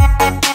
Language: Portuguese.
Música